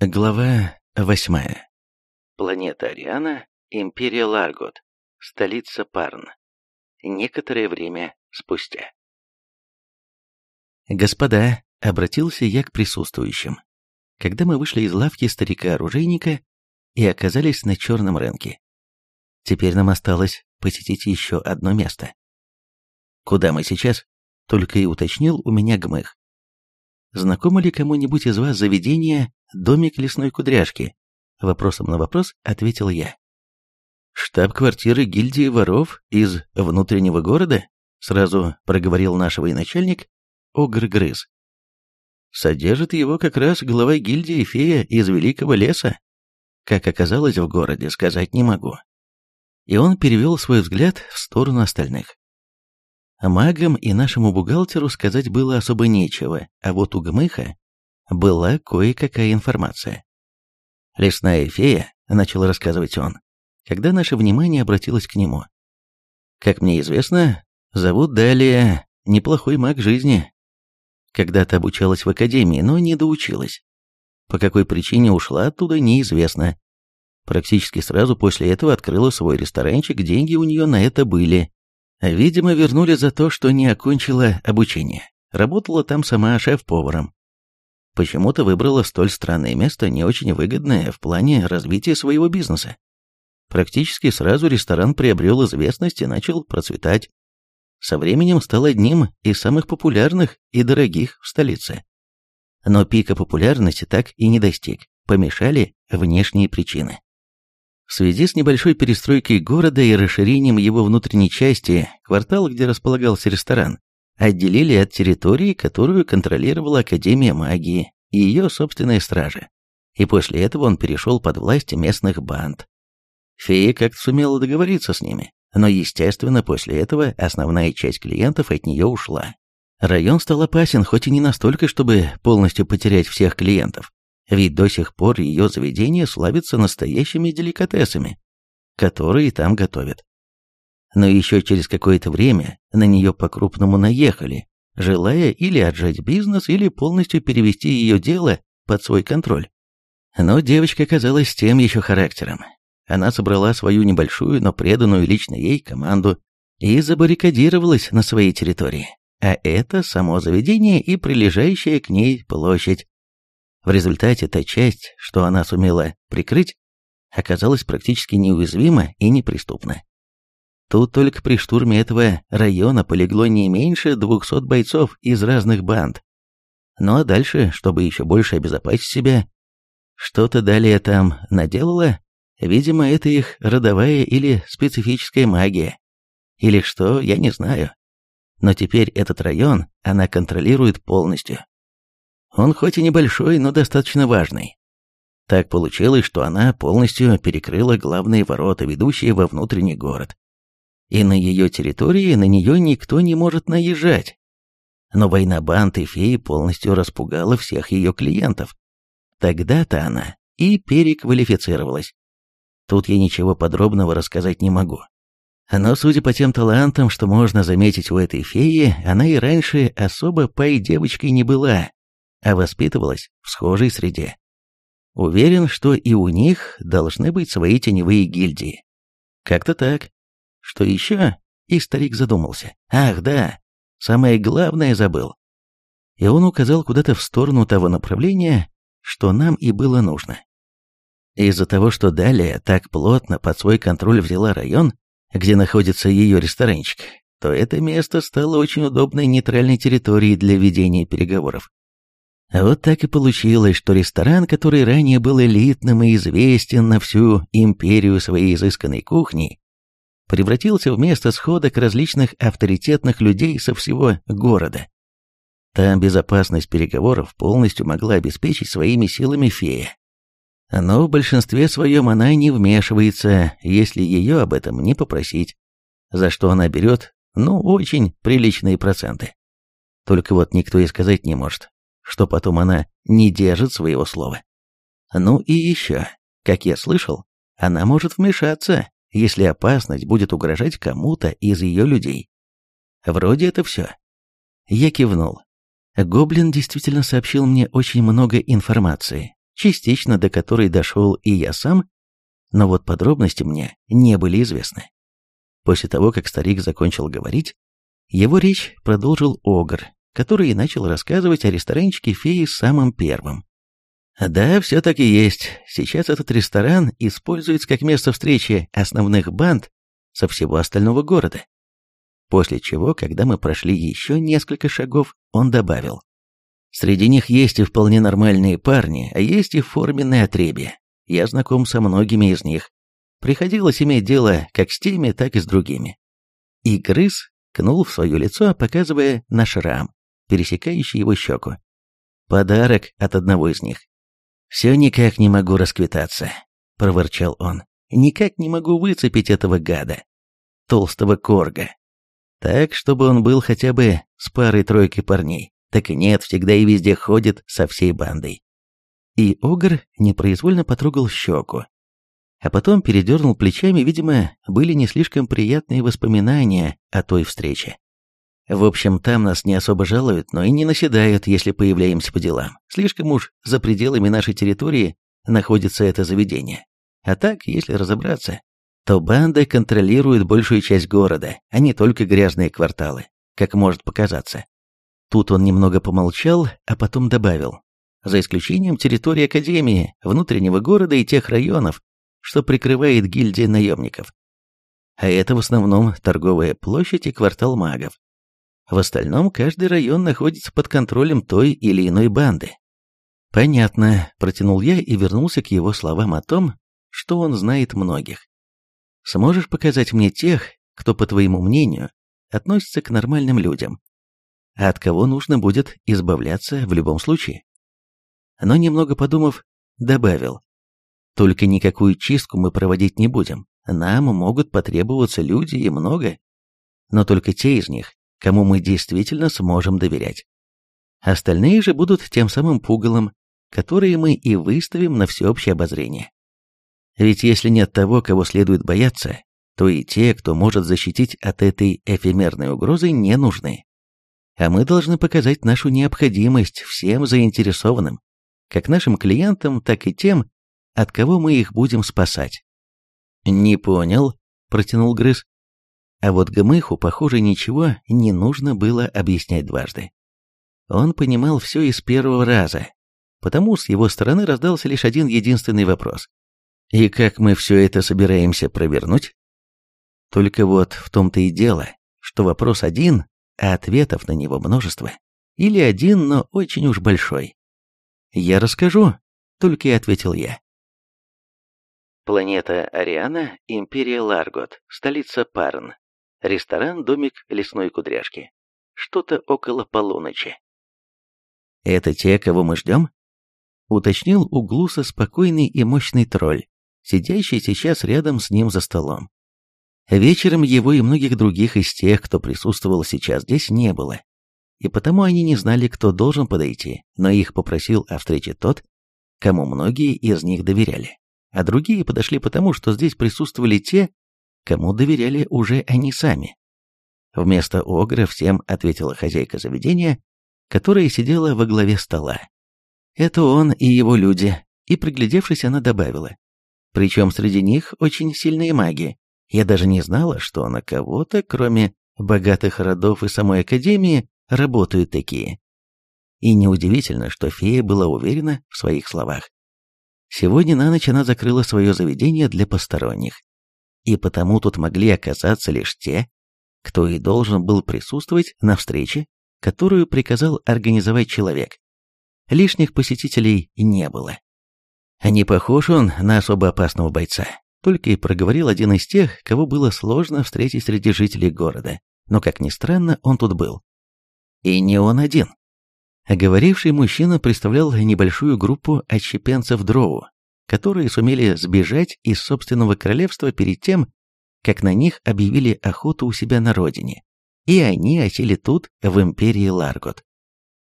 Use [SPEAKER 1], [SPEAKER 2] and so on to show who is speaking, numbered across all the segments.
[SPEAKER 1] Глава восьмая. Планета Ариана, Империя Ларгот, столица Парн. Некоторое время спустя. «Господа», — обратился я к присутствующим, когда мы вышли из лавки старика-оружейника и оказались на черном рынке. Теперь нам осталось посетить еще одно место. «Куда мы сейчас?» — только и уточнил у меня Гмых. «Знакомо ли кому-нибудь из вас заведение домик лесной кудряшки?» Вопросом на вопрос ответил я. «Штаб-квартиры гильдии воров из внутреннего города?» Сразу проговорил наш военачальник Огр-Грыз. «Содержит его как раз глава гильдии фея из Великого леса. Как оказалось в городе, сказать не могу». И он перевел свой взгляд в сторону остальных. Магам и нашему бухгалтеру сказать было особо нечего, а вот у Гмыха была кое-какая информация. «Лесная фея», — начал рассказывать он, когда наше внимание обратилось к нему. «Как мне известно, зовут Далия, неплохой маг жизни. Когда-то обучалась в академии, но не доучилась. По какой причине ушла оттуда, неизвестно. Практически сразу после этого открыла свой ресторанчик, деньги у нее на это были. Видимо, вернули за то, что не окончила обучение. Работала там сама шеф-поваром почему-то выбрала столь странное место, не очень выгодное в плане развития своего бизнеса. Практически сразу ресторан приобрел известность и начал процветать. Со временем стал одним из самых популярных и дорогих в столице. Но пика популярности так и не достиг, помешали внешние причины. В связи с небольшой перестройкой города и расширением его внутренней части, квартал, где располагался ресторан, отделили от территории, которую контролировала Академия магии и ее собственные стражи. И после этого он перешел под власть местных банд. Фея как-то сумела договориться с ними, но, естественно, после этого основная часть клиентов от нее ушла. Район стал опасен, хоть и не настолько, чтобы полностью потерять всех клиентов, ведь до сих пор ее заведение славится настоящими деликатесами, которые там готовят но еще через какое-то время на нее по-крупному наехали, желая или отжать бизнес, или полностью перевести ее дело под свой контроль. Но девочка оказалась тем еще характером. Она собрала свою небольшую, но преданную лично ей команду и забаррикадировалась на своей территории, а это само заведение и прилежащая к ней площадь. В результате та часть, что она сумела прикрыть, оказалась практически неуязвима и неприступна. Тут только при штурме этого района полегло не меньше 200 бойцов из разных банд. Ну а дальше, чтобы еще больше обезопасить себя, что-то далее там наделала, видимо, это их родовая или специфическая магия. Или что, я не знаю. Но теперь этот район она контролирует полностью. Он хоть и небольшой, но достаточно важный. Так получилось, что она полностью перекрыла главные ворота, ведущие во внутренний город и на ее территории на нее никто не может наезжать. Но война банд и феи полностью распугала всех ее клиентов. Тогда-то она и переквалифицировалась. Тут я ничего подробного рассказать не могу. Но судя по тем талантам, что можно заметить у этой феи, она и раньше особо пай-девочкой не была, а воспитывалась в схожей среде. Уверен, что и у них должны быть свои теневые гильдии. Как-то так. Что еще? И старик задумался. Ах, да, самое главное забыл. И он указал куда-то в сторону того направления, что нам и было нужно. Из-за того, что далее так плотно под свой контроль взяла район, где находится ее ресторанчик, то это место стало очень удобной нейтральной территорией для ведения переговоров. Вот так и получилось, что ресторан, который ранее был элитным и известен на всю империю своей изысканной кухней, превратился в место сходок различных авторитетных людей со всего города. Там безопасность переговоров полностью могла обеспечить своими силами фея. Но в большинстве своем она не вмешивается, если ее об этом не попросить, за что она берет, ну, очень приличные проценты. Только вот никто и сказать не может, что потом она не держит своего слова. Ну и еще, как я слышал, она может вмешаться, если опасность будет угрожать кому-то из ее людей. Вроде это все. Я кивнул. Гоблин действительно сообщил мне очень много информации, частично до которой дошел и я сам, но вот подробности мне не были известны. После того, как старик закончил говорить, его речь продолжил Огр, который и начал рассказывать о ресторанчике феи самым первым. Да, все так и есть. Сейчас этот ресторан используется как место встречи основных банд со всего остального города. После чего, когда мы прошли еще несколько шагов, он добавил. Среди них есть и вполне нормальные парни, а есть и форменные отребья. Я знаком со многими из них. Приходилось иметь дело как с теми, так и с другими. И грыз кнул в свое лицо, показывая на шрам, пересекающий его щеку. Подарок от одного из них. «Все никак не могу расквитаться», — проворчал он. «Никак не могу выцепить этого гада, толстого корга. Так, чтобы он был хотя бы с парой-тройкой парней. Так и нет, всегда и везде ходит со всей бандой». И Огр непроизвольно потрогал щеку. А потом передернул плечами, видимо, были не слишком приятные воспоминания о той встрече. В общем, там нас не особо жалуют, но и не наседают, если появляемся по делам. Слишком уж за пределами нашей территории находится это заведение. А так, если разобраться, то банды контролируют большую часть города, а не только грязные кварталы, как может показаться. Тут он немного помолчал, а потом добавил. За исключением территории Академии, внутреннего города и тех районов, что прикрывает гильдия наемников. А это в основном торговая площадь и квартал магов. В остальном каждый район находится под контролем той или иной банды. «Понятно», — протянул я и вернулся к его словам о том, что он знает многих. «Сможешь показать мне тех, кто, по твоему мнению, относится к нормальным людям, а от кого нужно будет избавляться в любом случае?» Но немного подумав, добавил, «Только никакую чистку мы проводить не будем, нам могут потребоваться люди и много, но только те из них, кому мы действительно сможем доверять. Остальные же будут тем самым пугалом, которые мы и выставим на всеобщее обозрение. Ведь если нет того, кого следует бояться, то и те, кто может защитить от этой эфемерной угрозы, не нужны. А мы должны показать нашу необходимость всем заинтересованным, как нашим клиентам, так и тем, от кого мы их будем спасать. «Не понял», — протянул Грыз. А вот Гмыху, похоже, ничего не нужно было объяснять дважды. Он понимал все из первого раза, потому с его стороны раздался лишь один единственный вопрос. «И как мы все это собираемся провернуть?» Только вот в том-то и дело, что вопрос один, а ответов на него множество. Или один, но очень уж большой. «Я расскажу», — только и ответил я. Планета Ариана, Империя Ларгот, столица Парн, Ресторан-домик лесной кудряшки. Что-то около полуночи. «Это те, кого мы ждем?» Уточнил у Глуса спокойный и мощный тролль, сидящий сейчас рядом с ним за столом. Вечером его и многих других из тех, кто присутствовал сейчас здесь, не было. И потому они не знали, кто должен подойти, но их попросил о встрече тот, кому многие из них доверяли. А другие подошли потому, что здесь присутствовали те, кому доверяли уже они сами. Вместо Огра всем ответила хозяйка заведения, которая сидела во главе стола. Это он и его люди, и приглядевшись, она добавила. Причем среди них очень сильные маги. Я даже не знала, что на кого-то, кроме богатых родов и самой Академии, работают такие. И неудивительно, что фея была уверена в своих словах. Сегодня на ночь она закрыла свое заведение для посторонних и потому тут могли оказаться лишь те, кто и должен был присутствовать на встрече, которую приказал организовать человек. Лишних посетителей не было. Не похож он на особо опасного бойца, только и проговорил один из тех, кого было сложно встретить среди жителей города, но, как ни странно, он тут был. И не он один. Говоривший мужчина представлял небольшую группу отщепенцев Дроу, которые сумели сбежать из собственного королевства перед тем, как на них объявили охоту у себя на родине, и они осели тут, в империи Ларгот.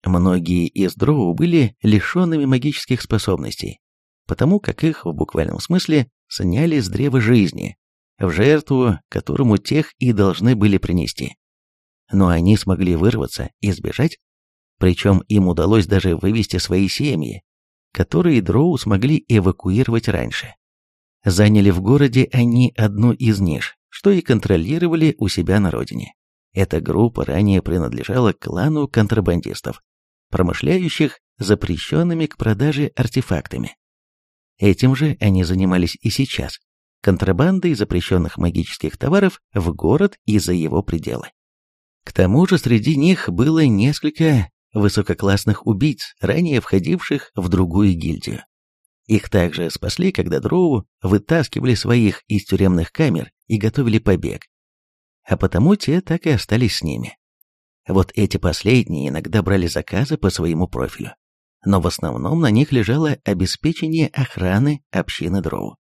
[SPEAKER 1] Многие из дроу были лишенными магических способностей, потому как их в буквальном смысле сняли с древа жизни, в жертву, которому тех и должны были принести. Но они смогли вырваться и сбежать, причем им удалось даже вывести свои семьи, которые дроу смогли эвакуировать раньше. Заняли в городе они одну из ниш, что и контролировали у себя на родине. Эта группа ранее принадлежала клану контрабандистов, промышляющих запрещенными к продаже артефактами. Этим же они занимались и сейчас, контрабандой запрещенных магических товаров в город и за его пределы. К тому же среди них было несколько высококлассных убийц, ранее входивших в другую гильдию. Их также спасли, когда дроу вытаскивали своих из тюремных камер и готовили побег. А потому те так и остались с ними. Вот эти последние иногда брали заказы по своему профилю. Но в основном на них лежало обеспечение охраны общины дроу.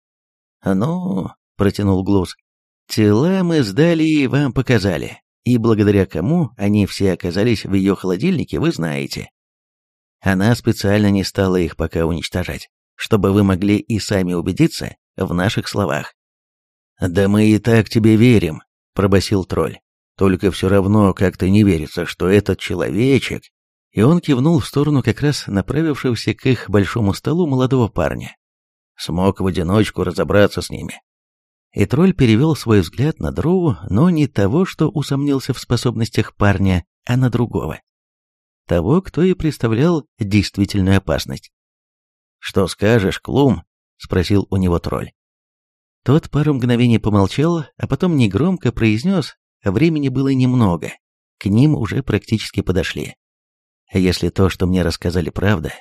[SPEAKER 1] «Ну», — протянул Глуз, — «тела мы сдали и вам показали, и благодаря кому они все оказались в ее холодильнике, вы знаете. Она специально не стала их пока уничтожать чтобы вы могли и сами убедиться в наших словах. «Да мы и так тебе верим», — пробасил тролль. «Только все равно как-то не верится, что этот человечек...» И он кивнул в сторону как раз направившегося к их большому столу молодого парня. Смог в одиночку разобраться с ними. И тролль перевел свой взгляд на Дроу, но не того, что усомнился в способностях парня, а на другого. Того, кто и представлял действительную опасность. «Что скажешь, Клум?» — спросил у него тролль. Тот пару мгновений помолчал, а потом негромко произнес, времени было немного, к ним уже практически подошли. Если то, что мне рассказали, правда,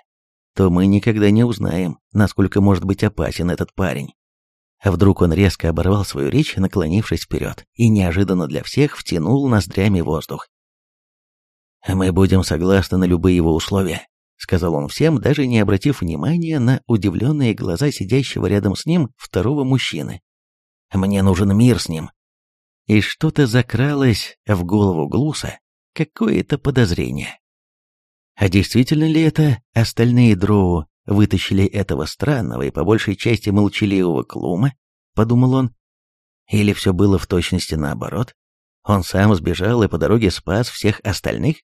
[SPEAKER 1] то мы никогда не узнаем, насколько может быть опасен этот парень. Вдруг он резко оборвал свою речь, наклонившись вперед, и неожиданно для всех втянул ноздрями воздух. «Мы будем согласны на любые его условия», — сказал он всем, даже не обратив внимания на удивленные глаза сидящего рядом с ним второго мужчины. «Мне нужен мир с ним». И что-то закралось в голову Глуса, какое-то подозрение. А действительно ли это остальные дроу вытащили этого странного и по большей части молчаливого Клума, подумал он. Или все было в точности наоборот? Он сам сбежал и по дороге спас всех остальных?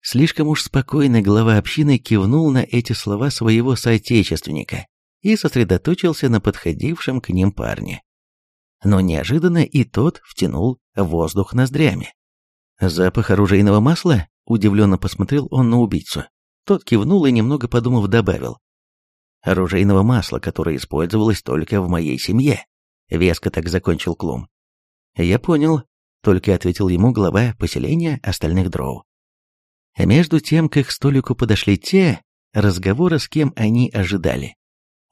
[SPEAKER 1] Слишком уж спокойно глава общины кивнул на эти слова своего соотечественника и сосредоточился на подходившем к ним парне. Но неожиданно и тот втянул воздух ноздрями. «Запах оружейного масла?» – удивленно посмотрел он на убийцу. Тот кивнул и, немного подумав, добавил. «Оружейного масла, которое использовалось только в моей семье», – веско так закончил Клум. «Я понял», – только ответил ему глава поселения остальных дроу. Между тем, к их столику подошли те, разговора с кем они ожидали.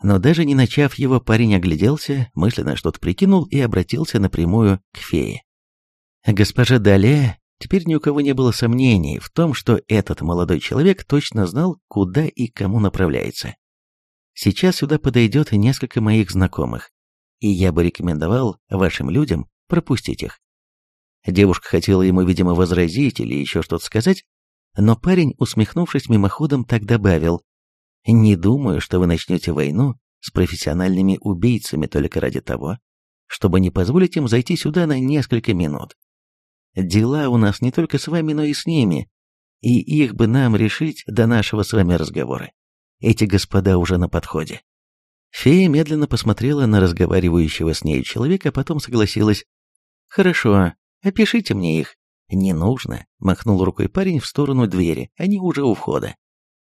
[SPEAKER 1] Но даже не начав его, парень огляделся, мысленно что-то прикинул и обратился напрямую к фее. Госпожа Далия, теперь ни у кого не было сомнений в том, что этот молодой человек точно знал, куда и кому направляется. Сейчас сюда подойдет несколько моих знакомых, и я бы рекомендовал вашим людям пропустить их. Девушка хотела ему, видимо, возразить или еще что-то сказать, но парень, усмехнувшись мимоходом, так добавил, «Не думаю, что вы начнете войну с профессиональными убийцами только ради того, чтобы не позволить им зайти сюда на несколько минут. Дела у нас не только с вами, но и с ними, и их бы нам решить до нашего с вами разговора. Эти господа уже на подходе». Фея медленно посмотрела на разговаривающего с ней человека, а потом согласилась. «Хорошо, опишите мне их. «Не нужно», — махнул рукой парень в сторону двери, они уже у входа.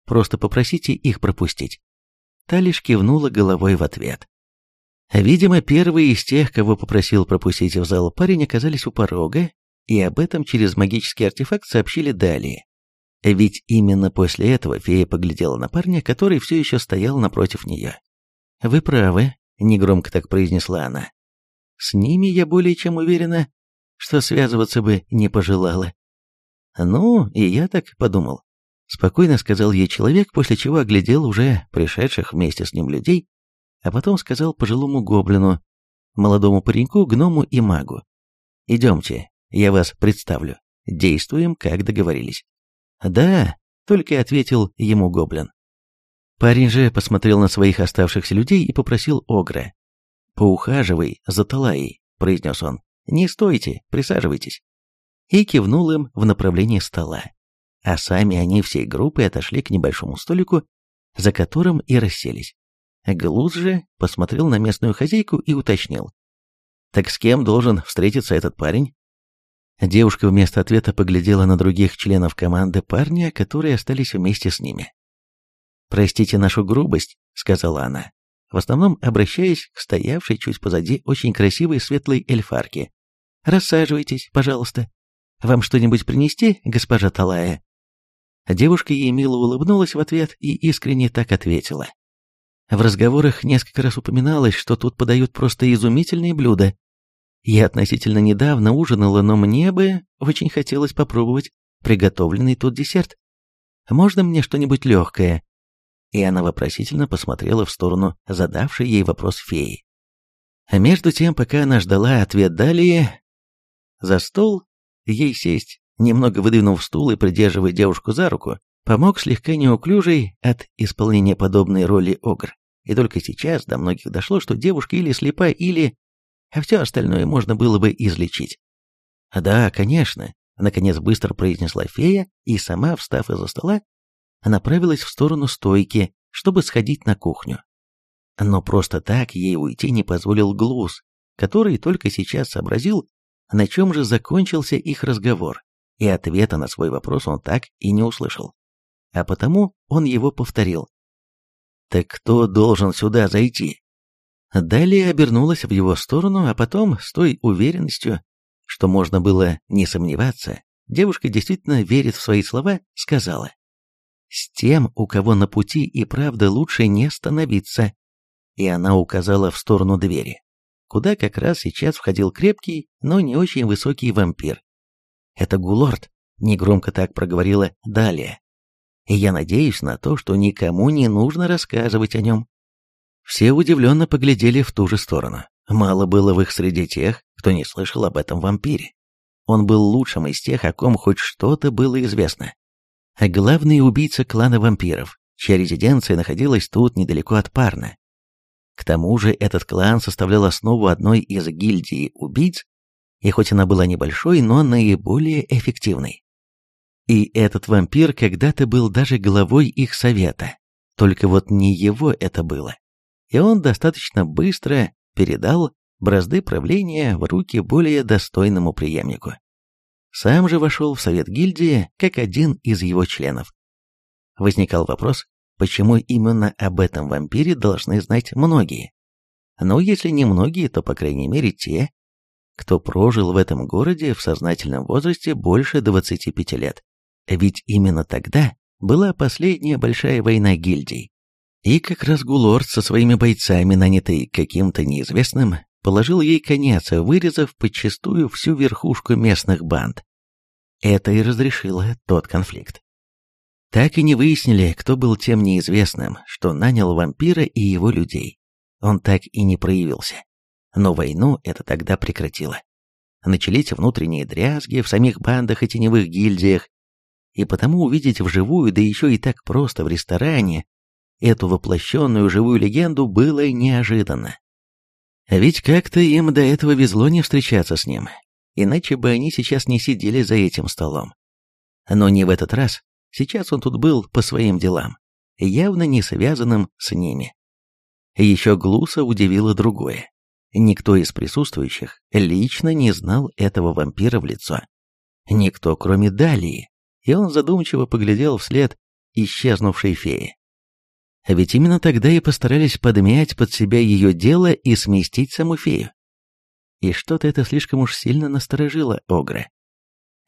[SPEAKER 1] «Просто попросите их пропустить». Та лишь кивнула головой в ответ. Видимо, первые из тех, кого попросил пропустить в зал парень, оказались у порога, и об этом через магический артефакт сообщили далее. Ведь именно после этого фея поглядела на парня, который все еще стоял напротив нее. «Вы правы», — негромко так произнесла она. «С ними, я более чем уверена, что связываться бы не пожелала. Ну, и я так подумал. Спокойно сказал ей человек, после чего оглядел уже пришедших вместе с ним людей, а потом сказал пожилому гоблину, молодому пареньку, гному и магу. «Идемте, я вас представлю. Действуем, как договорились». «Да», — только ответил ему гоблин. Парень же посмотрел на своих оставшихся людей и попросил Огра. «Поухаживай за Талаей», — произнес он. «Не стойте, присаживайтесь». И кивнул им в направлении стола. А сами они всей группой отошли к небольшому столику, за которым и расселись. Глуз же посмотрел на местную хозяйку и уточнил. «Так с кем должен встретиться этот парень?» Девушка вместо ответа поглядела на других членов команды парня, которые остались вместе с ними. «Простите нашу грубость», — сказала она, в основном обращаясь к стоявшей чуть позади очень красивой светлой эльфарке. «Рассаживайтесь, пожалуйста. Вам что-нибудь принести, госпожа Талая?» Девушка ей мило улыбнулась в ответ и искренне так ответила. В разговорах несколько раз упоминалось, что тут подают просто изумительные блюда. Я относительно недавно ужинала, но мне бы очень хотелось попробовать приготовленный тут десерт. Можно мне что-нибудь легкое?» И она вопросительно посмотрела в сторону задавшей ей вопрос феи. А между тем, пока она ждала ответ далее, за стол ей сесть, немного выдвинув стул и придерживая девушку за руку, помог слегка неуклюжий от исполнения подобной роли Огр. И только сейчас до многих дошло, что девушка или слепа, или... А все остальное можно было бы излечить. «Да, конечно», — наконец быстро произнесла фея, и сама, встав из-за стола, направилась в сторону стойки, чтобы сходить на кухню. Но просто так ей уйти не позволил Глуз, который только сейчас сообразил, на чем же закончился их разговор, и ответа на свой вопрос он так и не услышал. А потому он его повторил. «Так кто должен сюда зайти?» Далее обернулась в его сторону, а потом, с той уверенностью, что можно было не сомневаться, девушка действительно верит в свои слова, сказала. «С тем, у кого на пути и правда лучше не становиться». И она указала в сторону двери, куда как раз сейчас входил крепкий, но не очень высокий вампир. «Это Гулорд», — негромко так проговорила Далее я надеюсь на то, что никому не нужно рассказывать о нем. Все удивленно поглядели в ту же сторону. Мало было в их среде тех, кто не слышал об этом вампире. Он был лучшим из тех, о ком хоть что-то было известно. Главный убийца клана вампиров, чья резиденция находилась тут недалеко от Парна. К тому же этот клан составлял основу одной из гильдий убийц, и хоть она была небольшой, но наиболее эффективной. И этот вампир когда-то был даже главой их совета. Только вот не его это было. И он достаточно быстро передал бразды правления в руки более достойному преемнику. Сам же вошел в совет гильдии как один из его членов. Возникал вопрос, почему именно об этом вампире должны знать многие. Но если не многие, то по крайней мере те, кто прожил в этом городе в сознательном возрасте больше 25 лет. Ведь именно тогда была последняя большая война гильдий. И как раз Гулорд со своими бойцами, нанятый каким-то неизвестным, положил ей конец, вырезав подчистую всю верхушку местных банд. Это и разрешило тот конфликт. Так и не выяснили, кто был тем неизвестным, что нанял вампира и его людей. Он так и не проявился. Но войну это тогда прекратило. Начались внутренние дрязги в самих бандах и теневых гильдиях, и потому увидеть вживую, да еще и так просто в ресторане, эту воплощенную живую легенду было неожиданно. А ведь как-то им до этого везло не встречаться с ним, иначе бы они сейчас не сидели за этим столом. Но не в этот раз, сейчас он тут был по своим делам, явно не связанным с ними. Еще Глуса удивило другое. Никто из присутствующих лично не знал этого вампира в лицо. Никто, кроме Далии, и он задумчиво поглядел вслед исчезнувшей феи. А ведь именно тогда и постарались подмять под себя ее дело и сместить саму фею. И что-то это слишком уж сильно насторожило Огра.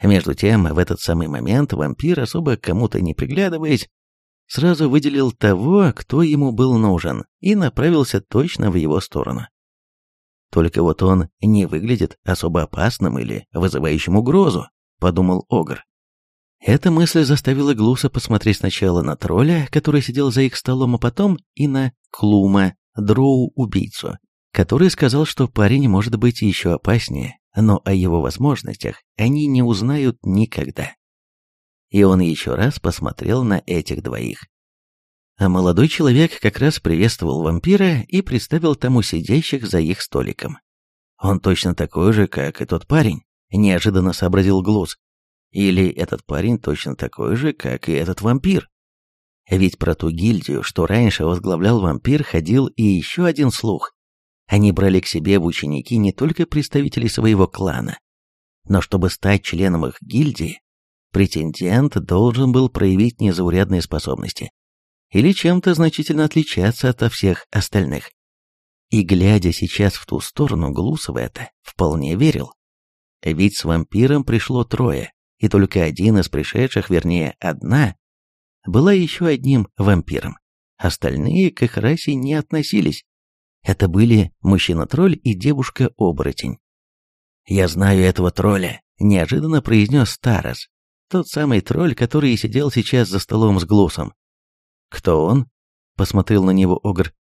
[SPEAKER 1] Между тем, в этот самый момент вампир, особо кому-то не приглядываясь, сразу выделил того, кто ему был нужен, и направился точно в его сторону. Только вот он не выглядит особо опасным или вызывающим угрозу, подумал Огр. Эта мысль заставила Глуса посмотреть сначала на тролля, который сидел за их столом, а потом и на Клума, дроу-убийцу, который сказал, что парень может быть еще опаснее, но о его возможностях они не узнают никогда. И он еще раз посмотрел на этих двоих. А молодой человек как раз приветствовал вампира и представил тому сидящих за их столиком. Он точно такой же, как и тот парень, неожиданно сообразил Глус. Или этот парень точно такой же, как и этот вампир? Ведь про ту гильдию, что раньше возглавлял вампир, ходил и еще один слух. Они брали к себе в ученики не только представителей своего клана, но чтобы стать членом их гильдии, претендент должен был проявить незаурядные способности или чем-то значительно отличаться от всех остальных. И глядя сейчас в ту сторону, Глус в это вполне верил. Ведь с вампиром пришло трое, и только один из пришедших, вернее, одна, была еще одним вампиром. Остальные к их расе не относились. Это были мужчина-тролль и девушка-оборотень. «Я знаю этого тролля», — неожиданно произнес Тарас, тот самый тролль, который сидел сейчас за столом с Глусом. «Кто он?» — посмотрел на него Огр.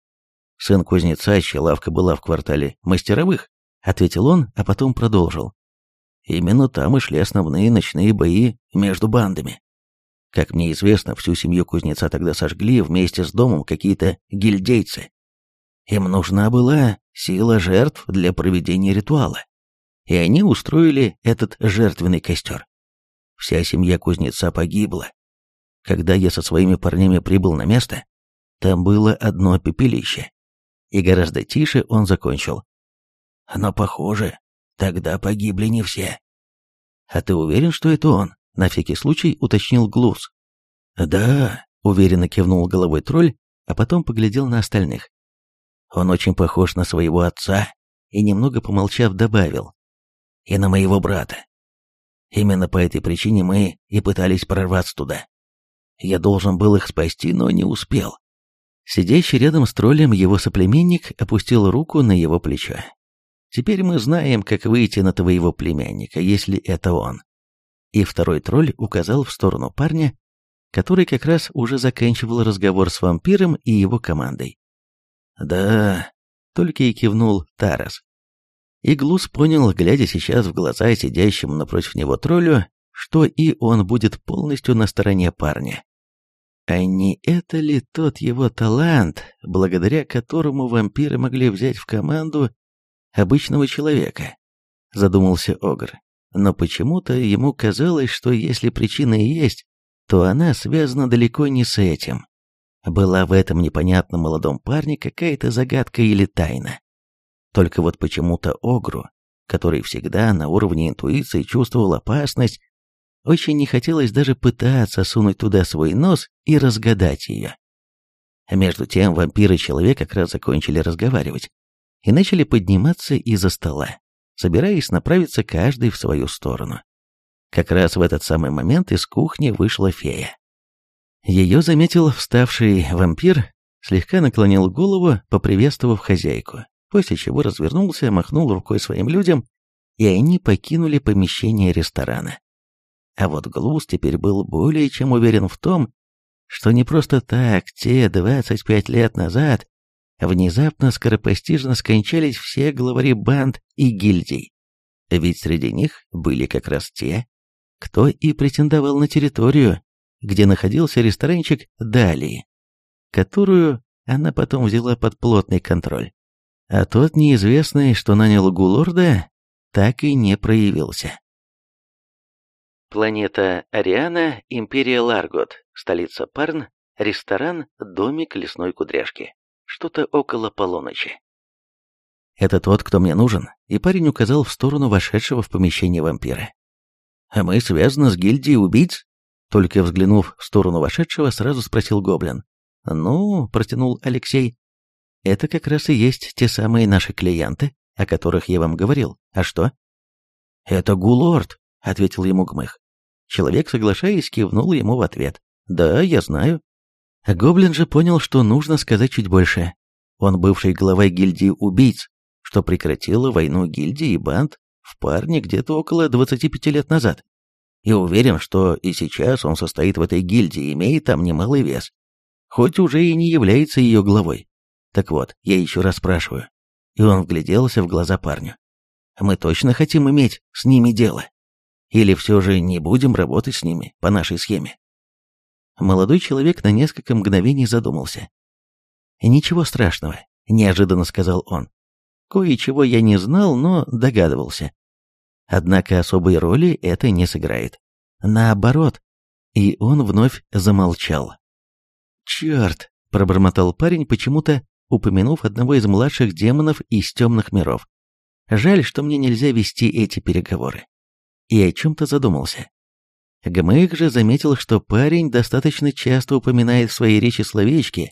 [SPEAKER 1] «Сын кузнеца, чья лавка была в квартале мастеровых», — ответил он, а потом продолжил. «Именно там и шли основные ночные бои между бандами. Как мне известно, всю семью кузнеца тогда сожгли вместе с домом какие-то гильдейцы. Им нужна была сила жертв для проведения ритуала. И они устроили этот жертвенный костер. Вся семья кузнеца погибла. Когда я со своими парнями прибыл на место, там было одно пепелище. И гораздо тише он закончил. Но, похоже, тогда погибли не все. А ты уверен, что это он? На всякий случай уточнил Глус. «Да», — уверенно кивнул головой тролль, а потом поглядел на остальных. «Он очень похож на своего отца», и, немного помолчав, добавил. «И на моего брата. Именно по этой причине мы и пытались прорваться туда. Я должен был их спасти, но не успел». Сидящий рядом с троллем его соплеменник опустил руку на его плечо. «Теперь мы знаем, как выйти на твоего племянника, если это он и второй тролль указал в сторону парня, который как раз уже заканчивал разговор с вампиром и его командой. «Да», — только и кивнул Тарас. И Глус понял, глядя сейчас в глаза сидящему напротив него троллю, что и он будет полностью на стороне парня. А не это ли тот его талант, благодаря которому вампиры могли взять в команду обычного человека? Задумался Огр но почему-то ему казалось, что если причина и есть, то она связана далеко не с этим. Была в этом непонятном молодом парне какая-то загадка или тайна. Только вот почему-то Огру, который всегда на уровне интуиции чувствовал опасность, очень не хотелось даже пытаться сунуть туда свой нос и разгадать ее. Между тем вампир и человек как раз закончили разговаривать и начали подниматься из-за стола собираясь направиться каждый в свою сторону. Как раз в этот самый момент из кухни вышла фея. Ее заметил вставший вампир, слегка наклонил голову, поприветствовав хозяйку, после чего развернулся, махнул рукой своим людям, и они покинули помещение ресторана. А вот Глуз теперь был более чем уверен в том, что не просто так те 25 лет назад внезапно скоропостижно скончались все главари банд и гильдий. Ведь среди них были как раз те, кто и претендовал на территорию, где находился ресторанчик Далии, которую она потом взяла под плотный контроль. А тот неизвестный, что нанял Гулорда, так и не проявился. Планета Ариана, Империя Ларгот, столица Парн, ресторан «Домик лесной кудряшки» что-то около полуночи. «Это тот, кто мне нужен», и парень указал в сторону вошедшего в помещение вампира. «А мы связаны с гильдией убийц?» Только взглянув в сторону вошедшего, сразу спросил Гоблин. «Ну», — протянул Алексей, — «это как раз и есть те самые наши клиенты, о которых я вам говорил. А что?» «Это Гулорд», — ответил ему Гмых. Человек, соглашаясь, кивнул ему в ответ. «Да, я знаю. Гоблин же понял, что нужно сказать чуть больше. Он бывший главой гильдии убийц, что прекратила войну гильдии и банд в парне где-то около 25 лет назад. И уверен, что и сейчас он состоит в этой гильдии, имеет там немалый вес. Хоть уже и не является ее главой. Так вот, я еще раз спрашиваю. И он вгляделся в глаза парню. Мы точно хотим иметь с ними дело? Или все же не будем работать с ними по нашей схеме? Молодой человек на несколько мгновений задумался. «Ничего страшного», — неожиданно сказал он. «Кое-чего я не знал, но догадывался. Однако особой роли это не сыграет. Наоборот». И он вновь замолчал. «Черт!» – пробормотал парень, почему-то упомянув одного из младших демонов из темных миров. «Жаль, что мне нельзя вести эти переговоры». И о чем-то задумался. Гмык же заметил, что парень достаточно часто упоминает в своей речи словечки,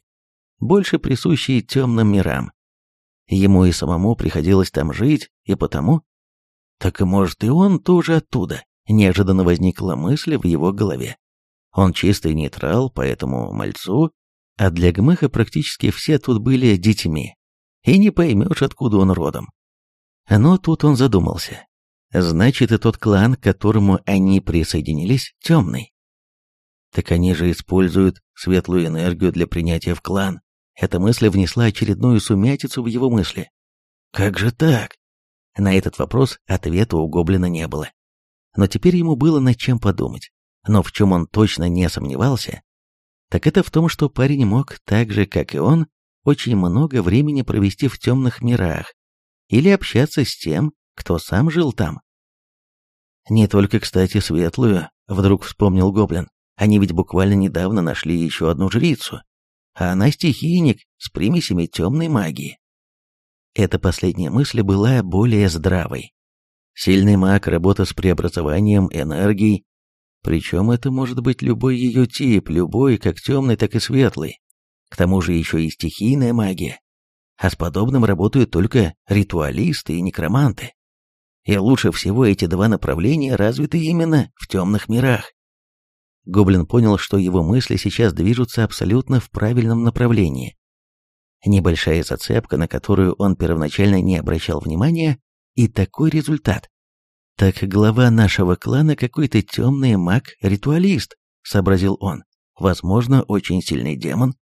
[SPEAKER 1] больше присущие темным мирам. Ему и самому приходилось там жить, и потому... Так может и он тоже оттуда? Неожиданно возникла мысль в его голове. Он чистый нейтрал, поэтому мальцу, а для Гмыха практически все тут были детьми. И не поймешь, откуда он родом. Но тут он задумался. Значит, и тот клан, к которому они присоединились, темный. Так они же используют светлую энергию для принятия в клан. Эта мысль внесла очередную сумятицу в его мысли. Как же так? На этот вопрос ответа у Гоблина не было. Но теперь ему было над чем подумать. Но в чем он точно не сомневался, так это в том, что парень мог так же, как и он, очень много времени провести в темных мирах или общаться с тем, кто сам жил там. Не только, кстати, светлую, вдруг вспомнил Гоблин. Они ведь буквально недавно нашли еще одну жрицу, а она стихийник с примесями темной магии. Эта последняя мысль была более здравой. Сильный маг, работа с преобразованием энергии, причем это может быть любой ее тип, любой, как темный, так и светлый. К тому же еще и стихийная магия. А с подобным работают только ритуалисты и некроманты. И лучше всего эти два направления развиты именно в темных мирах. Гоблин понял, что его мысли сейчас движутся абсолютно в правильном направлении. Небольшая зацепка, на которую он первоначально не обращал внимания, и такой результат. Так глава нашего клана какой-то темный маг-ритуалист, сообразил он. Возможно, очень сильный демон,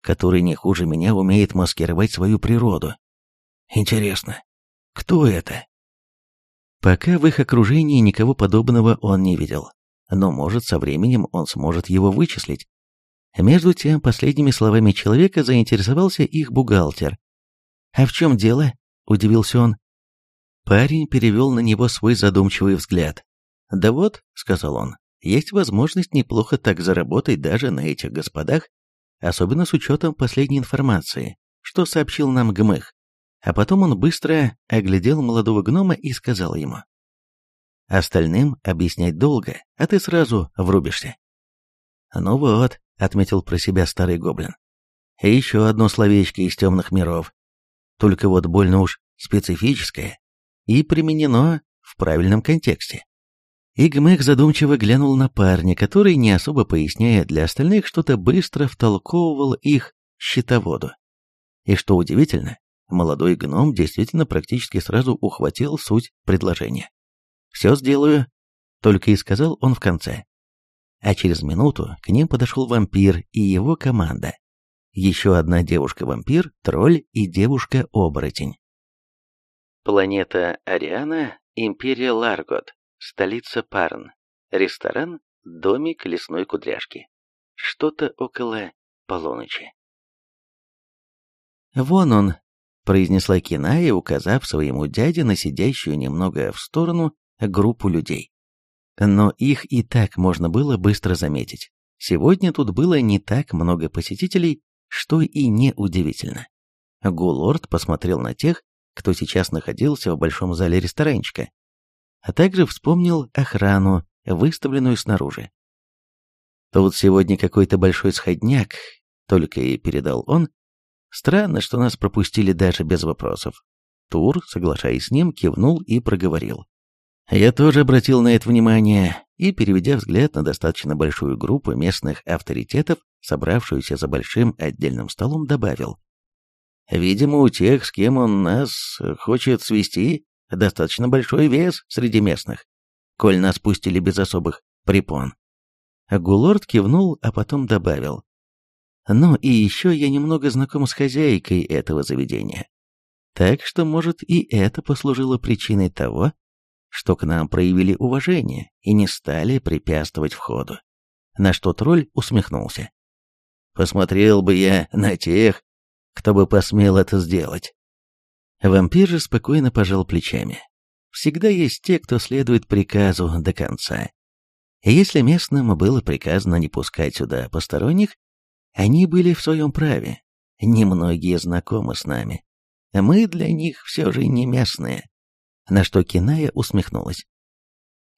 [SPEAKER 1] который не хуже меня умеет маскировать свою природу. Интересно, кто это? Пока в их окружении никого подобного он не видел, но может со временем он сможет его вычислить. Между тем, последними словами человека заинтересовался их бухгалтер. «А в чем дело?» – удивился он. Парень перевел на него свой задумчивый взгляд. «Да вот», – сказал он, – «есть возможность неплохо так заработать даже на этих господах, особенно с учетом последней информации, что сообщил нам Гмых. А потом он быстро оглядел молодого гнома и сказал ему. «Остальным объяснять долго, а ты сразу врубишься». «Ну вот», — отметил про себя старый гоблин. «И еще одно словечко из темных миров. Только вот больно уж специфическое и применено в правильном контексте». Игмэх задумчиво глянул на парня, который, не особо поясняя для остальных, что-то быстро втолковывал их счетоводу. И что удивительно, Молодой гном действительно практически сразу ухватил суть предложения. «Все сделаю», — только и сказал он в конце. А через минуту к ним подошел вампир и его команда. Еще одна девушка-вампир, тролль и девушка-оборотень. Планета Ариана, Империя Ларгот, столица Парн. Ресторан, домик лесной кудряшки. Что-то около полуночи. Вон он, произнесла Киная, указав своему дяде на сидящую немного в сторону группу людей. Но их и так можно было быстро заметить. Сегодня тут было не так много посетителей, что и не удивительно. Гулорд посмотрел на тех, кто сейчас находился в большом зале ресторанчика, а также вспомнил охрану, выставленную снаружи. Тут сегодня какой-то большой сходняк, только и передал он, Странно, что нас пропустили даже без вопросов. Тур, соглашаясь с ним, кивнул и проговорил. Я тоже обратил на это внимание и, переведя взгляд на достаточно большую группу местных авторитетов, собравшуюся за большим отдельным столом, добавил. Видимо, у тех, с кем он нас хочет свести, достаточно большой вес среди местных, коль нас пустили без особых препон. Гулорд кивнул, а потом добавил. Ну и еще я немного знаком с хозяйкой этого заведения. Так что, может, и это послужило причиной того, что к нам проявили уважение и не стали препятствовать входу. На что тролль усмехнулся. Посмотрел бы я на тех, кто бы посмел это сделать. Вампир же спокойно пожал плечами. Всегда есть те, кто следует приказу до конца. Если местным было приказано не пускать сюда посторонних, Они были в своем праве. Немногие знакомы с нами. Мы для них все же не местные. На что Киная усмехнулась.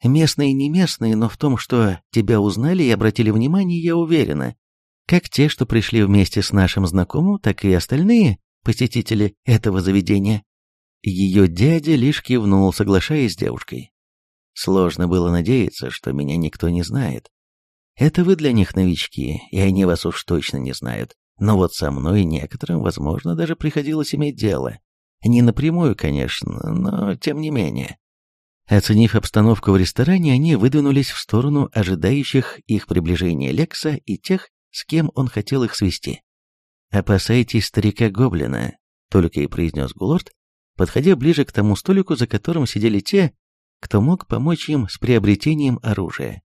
[SPEAKER 1] Местные не местные, но в том, что тебя узнали и обратили внимание, я уверена. Как те, что пришли вместе с нашим знакомым, так и остальные посетители этого заведения. Ее дядя лишь кивнул, соглашаясь с девушкой. Сложно было надеяться, что меня никто не знает. Это вы для них новички, и они вас уж точно не знают. Но вот со мной некоторым, возможно, даже приходилось иметь дело. Не напрямую, конечно, но тем не менее. Оценив обстановку в ресторане, они выдвинулись в сторону ожидающих их приближения Лекса и тех, с кем он хотел их свести. «Опасайтесь старика-гоблина», — только и произнес Гулорд, подходя ближе к тому столику, за которым сидели те, кто мог помочь им с приобретением оружия.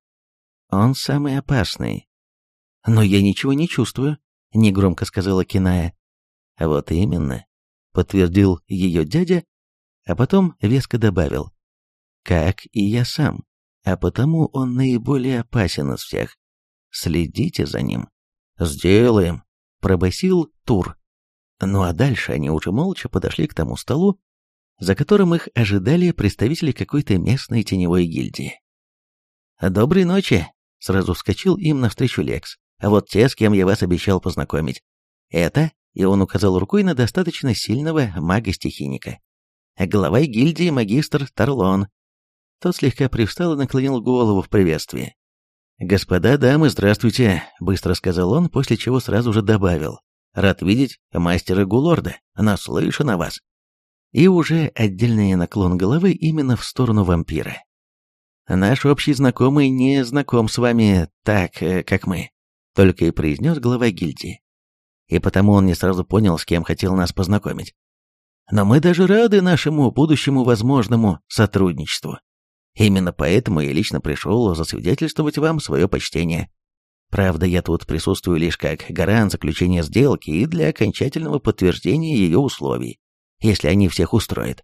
[SPEAKER 1] «Он самый опасный». «Но я ничего не чувствую», — негромко сказала Киная. «Вот именно», — подтвердил ее дядя, а потом веско добавил как и я сам, а потому он наиболее опасен из всех. Следите за ним. Сделаем, пробасил Тур. Ну а дальше они уже молча подошли к тому столу, за которым их ожидали представители какой-то местной теневой гильдии. «Доброй ночи!» — сразу вскочил им навстречу Лекс. «А вот те, с кем я вас обещал познакомить. Это...» — и он указал рукой на достаточно сильного мага-стихийника. «Глава гильдии магистр Тарлон, тот слегка привстал и наклонил голову в приветствии. «Господа, дамы, здравствуйте», — быстро сказал он, после чего сразу же добавил. «Рад видеть мастера Гулорда, наслышан о вас». И уже отдельный наклон головы именно в сторону вампира. «Наш общий знакомый не знаком с вами так, э, как мы», — только и произнес глава гильдии. И потому он не сразу понял, с кем хотел нас познакомить. Но мы даже рады нашему будущему возможному сотрудничеству. Именно поэтому я лично пришел засвидетельствовать вам свое почтение. Правда, я тут присутствую лишь как гарант заключения сделки и для окончательного подтверждения ее условий, если они всех устроят.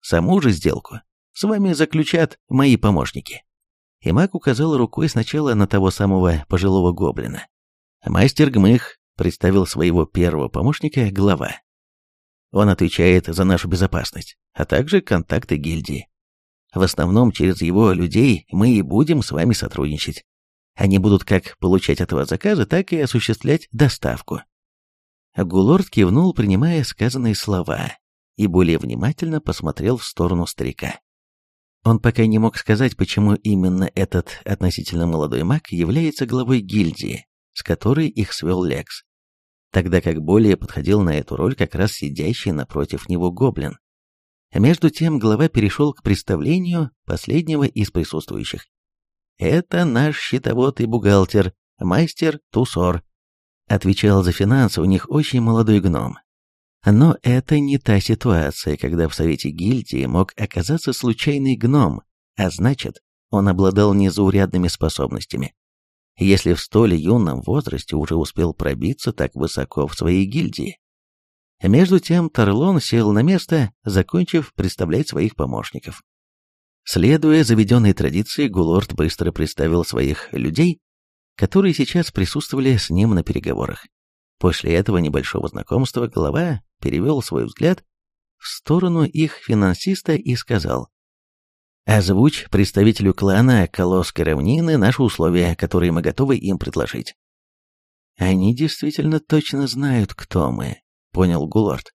[SPEAKER 1] Саму же сделку с вами заключат мои помощники. И маг указал рукой сначала на того самого пожилого гоблина. Мастер Гмых представил своего первого помощника глава. Он отвечает за нашу безопасность, а также контакты гильдии. В основном через его людей мы и будем с вами сотрудничать. Они будут как получать этого заказа, так и осуществлять доставку. Гулорд кивнул, принимая сказанные слова, и более внимательно посмотрел в сторону старика. Он пока не мог сказать, почему именно этот относительно молодой маг является главой гильдии, с которой их свел Лекс, тогда как более подходил на эту роль как раз сидящий напротив него гоблин. Между тем глава перешел к представлению последнего из присутствующих. «Это наш счетовод и бухгалтер, мастер Тусор», отвечал за финансы у них очень молодой гном. Но это не та ситуация, когда в совете гильдии мог оказаться случайный гном, а значит, он обладал незаурядными способностями. Если в столь юном возрасте уже успел пробиться так высоко в своей гильдии, между тем Тарлон сел на место, закончив представлять своих помощников. Следуя заведенной традиции, Гулорд быстро представил своих людей, которые сейчас присутствовали с ним на переговорах. После этого небольшого знакомства глава перевел свой взгляд в сторону их финансиста и сказал «Озвучь представителю клана Колосской равнины наши условия, которые мы готовы им предложить». Они действительно точно знают, кто мы, понял Гулорд.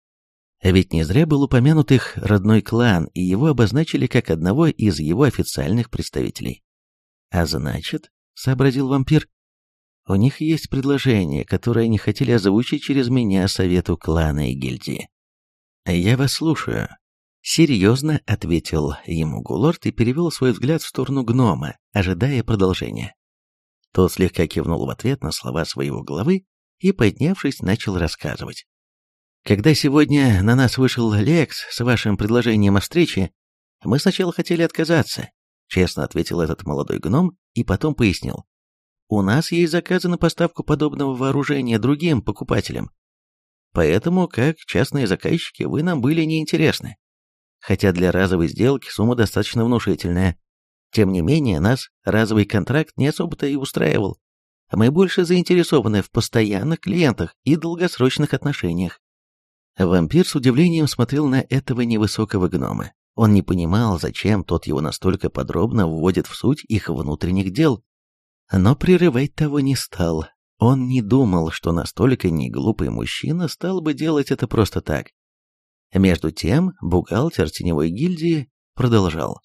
[SPEAKER 1] Ведь не зря был упомянут их родной клан, и его обозначили как одного из его официальных представителей. А значит, сообразил вампир, у них есть предложение, которое они хотели озвучить через меня совету клана и гильдии. «Я вас слушаю», — серьезно ответил ему Гулорд и перевел свой взгляд в сторону гнома, ожидая продолжения. Тот слегка кивнул в ответ на слова своего главы и, поднявшись, начал рассказывать. Когда сегодня на нас вышел Лекс с вашим предложением о встрече, мы сначала хотели отказаться, честно ответил этот молодой гном и потом пояснил. У нас есть заказы на поставку подобного вооружения другим покупателям. Поэтому, как частные заказчики, вы нам были неинтересны. Хотя для разовой сделки сумма достаточно внушительная. Тем не менее, нас разовый контракт не особо-то и устраивал. Мы больше заинтересованы в постоянных клиентах и долгосрочных отношениях. Вампир с удивлением смотрел на этого невысокого гнома. Он не понимал, зачем тот его настолько подробно вводит в суть их внутренних дел. Но прерывать того не стал. Он не думал, что настолько неглупый мужчина стал бы делать это просто так. Между тем, бухгалтер теневой гильдии продолжал.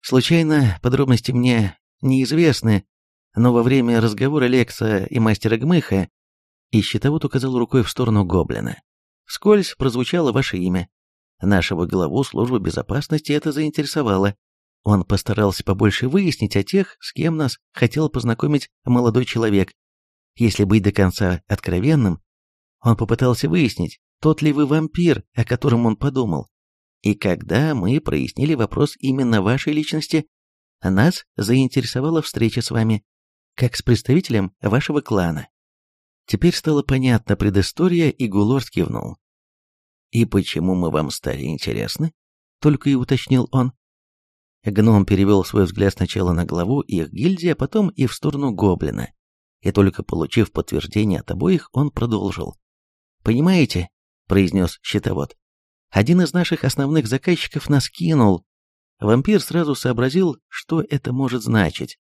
[SPEAKER 1] Случайно, подробности мне неизвестны, но во время разговора Лекса и мастера Гмыха и щитовод указал рукой в сторону гоблина. Вскользь прозвучало ваше имя. Нашего главу службы безопасности это заинтересовало. Он постарался побольше выяснить о тех, с кем нас хотел познакомить молодой человек. Если быть до конца откровенным, он попытался выяснить, тот ли вы вампир, о котором он подумал. И когда мы прояснили вопрос именно вашей личности, нас заинтересовала встреча с вами, как с представителем вашего клана. Теперь стало понятно предыстория, и Гулорд кивнул. «И почему мы вам стали интересны?» — только и уточнил он. Гном перевел свой взгляд сначала на главу их гильдии, а потом и в сторону гоблина. И только получив подтверждение от обоих, он продолжил. «Понимаете?» — произнес щитовод. «Один из наших основных заказчиков нас кинул. Вампир сразу сообразил, что это может значить.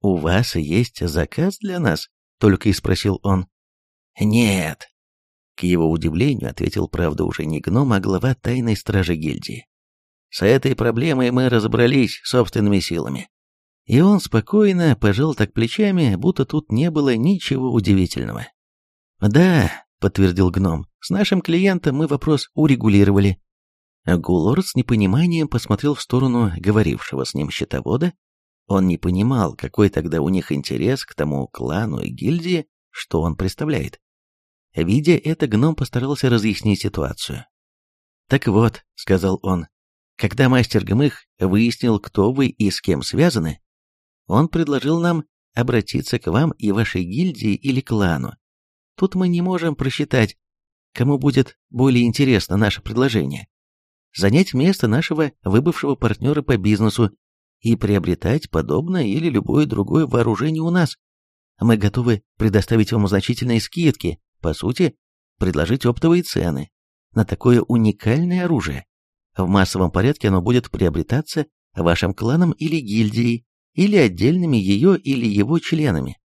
[SPEAKER 1] «У вас есть заказ для нас?» — только и спросил он. «Нет», — к его удивлению ответил, правда, уже не гном, а глава тайной стражи гильдии. «С этой проблемой мы разобрались собственными силами». И он спокойно пожал так плечами, будто тут не было ничего удивительного. «Да», — подтвердил гном, — «с нашим клиентом мы вопрос урегулировали». Гулор с непониманием посмотрел в сторону говорившего с ним счетовода, он не понимал, какой тогда у них интерес к тому клану и гильдии, что он представляет. Видя это, гном постарался разъяснить ситуацию. «Так вот», — сказал он, — «когда мастер Гмых выяснил, кто вы и с кем связаны, он предложил нам обратиться к вам и вашей гильдии или клану. Тут мы не можем просчитать, кому будет более интересно наше предложение. Занять место нашего выбывшего партнера по бизнесу и приобретать подобное или любое другое вооружение у нас. Мы готовы предоставить вам значительные скидки, по сути, предложить оптовые цены на такое уникальное оружие. В массовом порядке оно будет приобретаться вашим кланом или гильдией, или отдельными ее или его членами.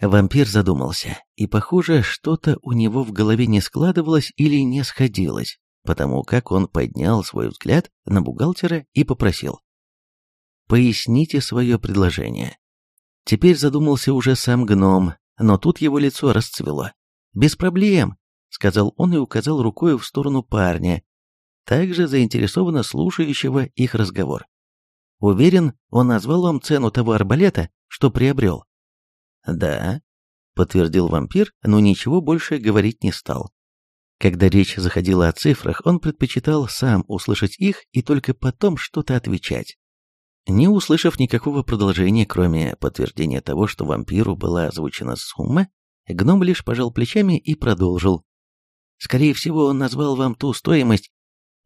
[SPEAKER 1] Вампир задумался, и, похоже, что-то у него в голове не складывалось или не сходилось, потому как он поднял свой взгляд на бухгалтера и попросил. Поясните свое предложение. Теперь задумался уже сам гном, но тут его лицо расцвело. «Без проблем», — сказал он и указал рукой в сторону парня, также заинтересованно слушающего их разговор. «Уверен, он назвал вам цену того арбалета, что приобрел?» «Да», — подтвердил вампир, но ничего больше говорить не стал. Когда речь заходила о цифрах, он предпочитал сам услышать их и только потом что-то отвечать. Не услышав никакого продолжения, кроме подтверждения того, что вампиру была озвучена сумма, гном лишь пожал плечами и продолжил. «Скорее всего, он назвал вам ту стоимость,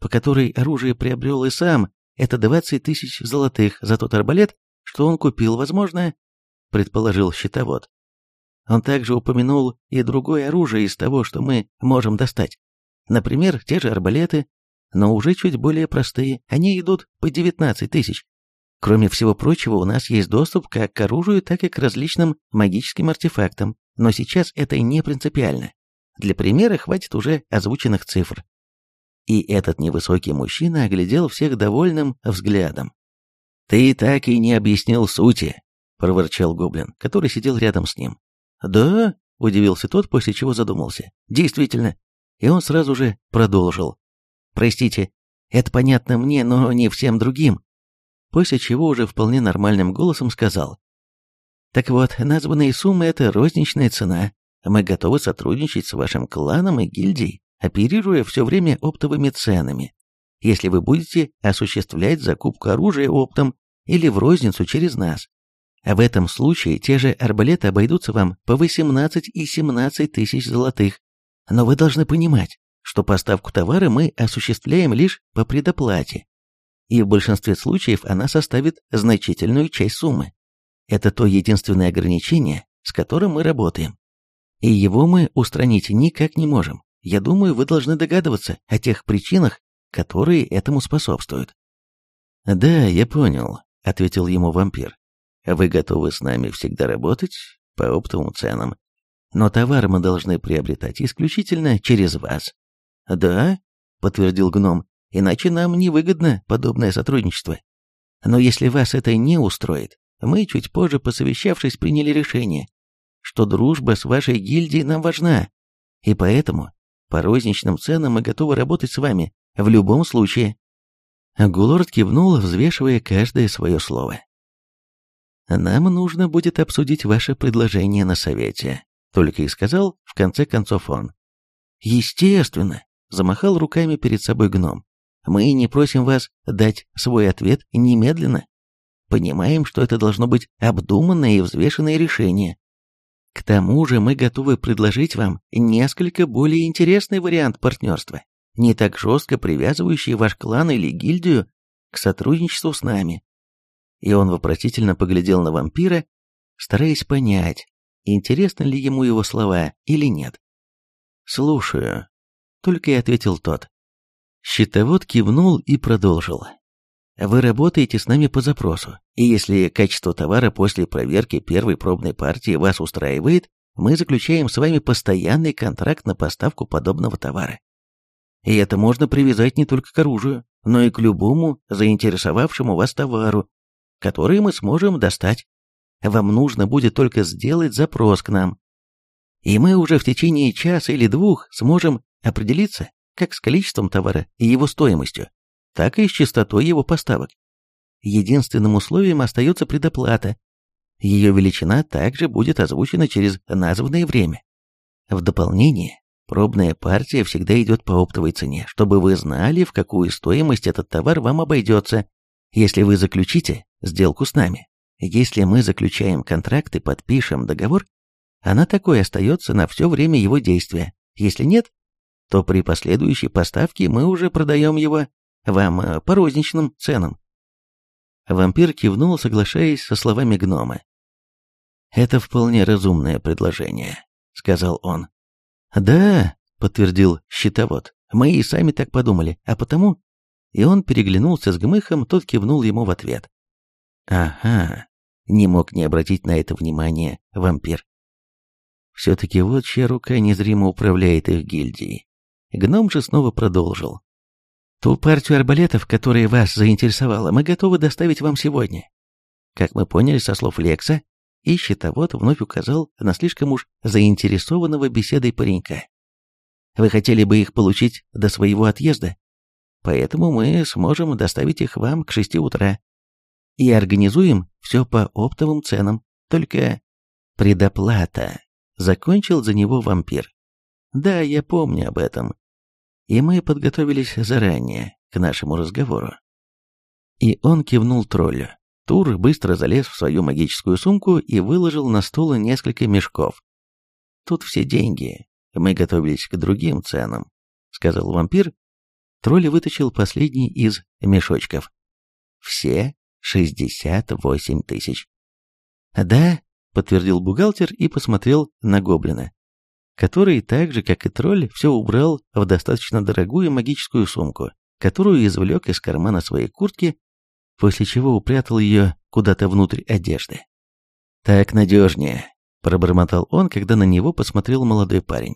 [SPEAKER 1] по которой оружие приобрел и сам, это 20 тысяч золотых за тот арбалет, что он купил, возможно, предположил щитовод. Он также упомянул и другое оружие из того, что мы можем достать. Например, те же арбалеты, но уже чуть более простые, они идут по 19 тысяч. Кроме всего прочего, у нас есть доступ как к оружию, так и к различным магическим артефактам, но сейчас это не принципиально. Для примера хватит уже озвученных цифр. И этот невысокий мужчина оглядел всех довольным взглядом. «Ты так и не объяснил сути», — проворчал гоблин, который сидел рядом с ним. «Да?» — удивился тот, после чего задумался. «Действительно». И он сразу же продолжил. «Простите, это понятно мне, но не всем другим после чего уже вполне нормальным голосом сказал. «Так вот, названные суммы – это розничная цена. Мы готовы сотрудничать с вашим кланом и гильдией, оперируя все время оптовыми ценами. Если вы будете осуществлять закупку оружия оптом или в розницу через нас. А в этом случае те же арбалеты обойдутся вам по 18 и 17 тысяч золотых. Но вы должны понимать, что поставку товара мы осуществляем лишь по предоплате, и в большинстве случаев она составит значительную часть суммы. Это то единственное ограничение, с которым мы работаем. И его мы устранить никак не можем. Я думаю, вы должны догадываться о тех причинах, которые этому способствуют. «Да, я понял», — ответил ему вампир. «Вы готовы с нами всегда работать по оптовым ценам, но товар мы должны приобретать исключительно через вас». «Да», — подтвердил гном, — «иначе нам невыгодно подобное сотрудничество. Но если вас это не устроит, мы, чуть позже посовещавшись, приняли решение, что дружба с вашей гильдией нам важна, и поэтому по розничным ценам мы готовы работать с вами в любом случае». Гулорд кивнул, взвешивая каждое свое слово. «Нам нужно будет обсудить ваше предложение на совете», — только и сказал в конце концов он. «Естественно», — замахал руками перед собой гном. «Мы не просим вас дать свой ответ немедленно. Понимаем, что это должно быть обдуманное и взвешенное решение. К тому же мы готовы предложить вам несколько более интересный вариант партнерства, не так жестко привязывающий ваш клан или гильдию к сотрудничеству с нами. И он вопросительно поглядел на вампира, стараясь понять, интересны ли ему его слова или нет. «Слушаю», — только и ответил тот. Щитовод кивнул и продолжил. Вы работаете с нами по запросу, и если качество товара после проверки первой пробной партии вас устраивает, мы заключаем с вами постоянный контракт на поставку подобного товара. И это можно привязать не только к оружию, но и к любому заинтересовавшему вас товару, который мы сможем достать. Вам нужно будет только сделать запрос к нам. И мы уже в течение часа или двух сможем определиться как с количеством товара и его стоимостью, так и с частотой его поставок. Единственным условием остается предоплата. Ее величина также будет озвучена через названное время. В дополнение, пробная партия всегда идет по оптовой цене, чтобы вы знали, в какую стоимость этот товар вам обойдется, если вы заключите сделку с нами. Если мы заключаем контракт и подпишем договор, она такой остается на все время его действия. Если нет, то при последующей поставке мы уже продаем его вам э, по розничным ценам». Вампир кивнул, соглашаясь со словами гнома. «Это вполне разумное предложение», — сказал он. «Да», — подтвердил щитовод, — «мы и сами так подумали, а потому...» И он переглянулся с гмыхом, тот кивнул ему в ответ. «Ага», — не мог не обратить на это внимание вампир. Все-таки вот чья рука незримо управляет их гильдией. Гном же снова продолжил. Ту партию арбалетов, которая вас заинтересовала, мы готовы доставить вам сегодня. Как мы поняли со слов Лекса, и счетовод вновь указал на слишком уж заинтересованного беседой паренька. Вы хотели бы их получить до своего отъезда, поэтому мы сможем доставить их вам к шести утра. И организуем все по оптовым ценам, только предоплата. Закончил за него вампир. Да, я помню об этом и мы подготовились заранее к нашему разговору. И он кивнул троллю. Тур быстро залез в свою магическую сумку и выложил на стол несколько мешков. «Тут все деньги. Мы готовились к другим ценам», — сказал вампир. Тролль вытащил последний из мешочков. «Все шестьдесят восемь тысяч». «Да», — подтвердил бухгалтер и посмотрел на гоблина который, так же как и тролль, все убрал в достаточно дорогую магическую сумку, которую извлек из кармана своей куртки, после чего упрятал ее куда-то внутрь одежды. «Так надежнее», — пробормотал он, когда на него посмотрел молодой парень.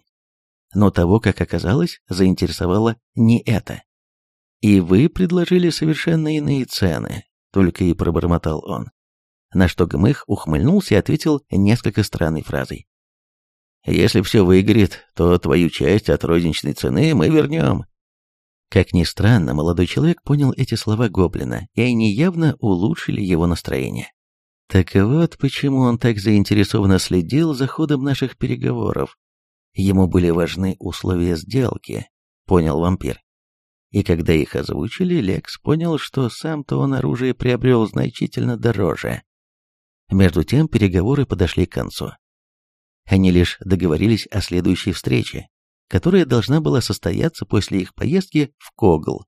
[SPEAKER 1] Но того, как оказалось, заинтересовало не это. «И вы предложили совершенно иные цены», — только и пробормотал он. На что Гмых ухмыльнулся и ответил несколько странной фразой. Если все выгорит, то твою часть от розничной цены мы вернем». Как ни странно, молодой человек понял эти слова Гоблина, и они явно улучшили его настроение. Так вот, почему он так заинтересованно следил за ходом наших переговоров. Ему были важны условия сделки, понял вампир. И когда их озвучили, Лекс понял, что сам-то он оружие приобрел значительно дороже. Между тем переговоры подошли к концу. Они лишь договорились о следующей встрече, которая должна была состояться после их поездки в Когл.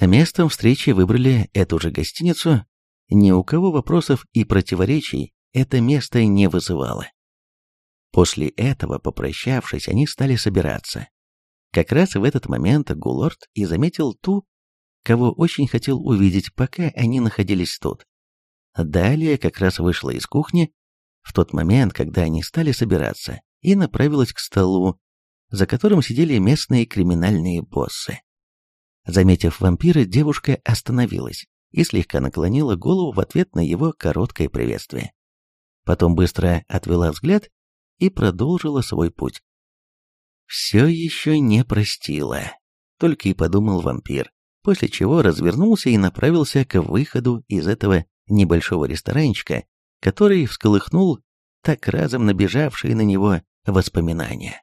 [SPEAKER 1] Местом встречи выбрали эту же гостиницу, Ни у кого вопросов и противоречий это место не вызывало. После этого, попрощавшись, они стали собираться. Как раз в этот момент Гулорд и заметил ту, кого очень хотел увидеть, пока они находились тут. Далее как раз вышла из кухни, в тот момент, когда они стали собираться, и направилась к столу, за которым сидели местные криминальные боссы. Заметив вампира, девушка остановилась и слегка наклонила голову в ответ на его короткое приветствие. Потом быстро отвела взгляд и продолжила свой путь. «Все еще не простила», — только и подумал вампир, после чего развернулся и направился к выходу из этого небольшого ресторанчика, который всколыхнул так разом набежавшие на него воспоминания.